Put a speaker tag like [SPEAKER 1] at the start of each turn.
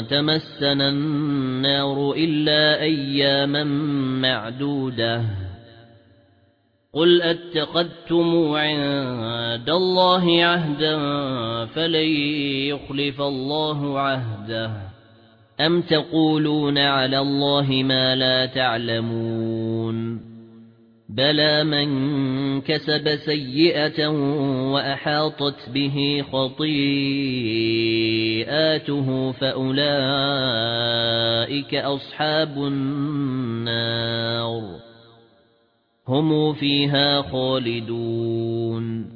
[SPEAKER 1] تَمَسَّنَا النَّارُ إِلَّا أَيَّامًا مَّعْدُودَةً. قُلْ أَتَّخَذْتُمْ عِندَ اللَّهِ عَهْدًا فَلَن يُخْلِفَ اللَّهُ عَهْدَهُ. أَمْ تَقُولُونَ عَلَى اللَّهِ مَا لَا تَعْلَمُونَ؟ بَلَى مَن كَسَبَ سَيِّئَةً وَأَحاطَتْ بِهِ خَطِيئَاتُهُ فَأُولَئِكَ أَصْحَابُ النَّارِ هُمْ فِيهَا خَالِدُونَ